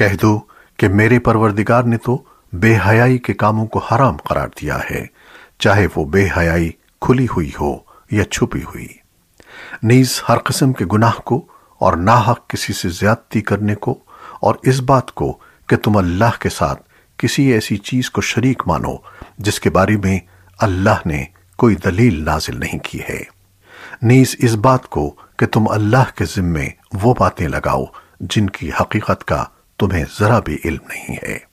کہہ دو کہ میرے پروردگار نے تو بے حیائی کے کاموں کو حرام قرار دیا ہے، چاہے وہ بے حیائی کھلی ہوئی ہو یا چھپی ہوئی۔ نیز ہر قسم کے گناہ کو اور ناحق کسی سے زیادتی کرنے کو اور اس بات کو کہ تم اللہ کے ساتھ کسی ایسی چیز کو شریک مانو جس کے بارے میں اللہ نے کوئی دلیل نازل نہیں کی ہے۔ نیز اس بات کو کہ تم اللہ کے ذمے وہ باتیں لگاؤ جن کی حقیقت کا تمہیں ذرا بھی علم نہیں ہے۔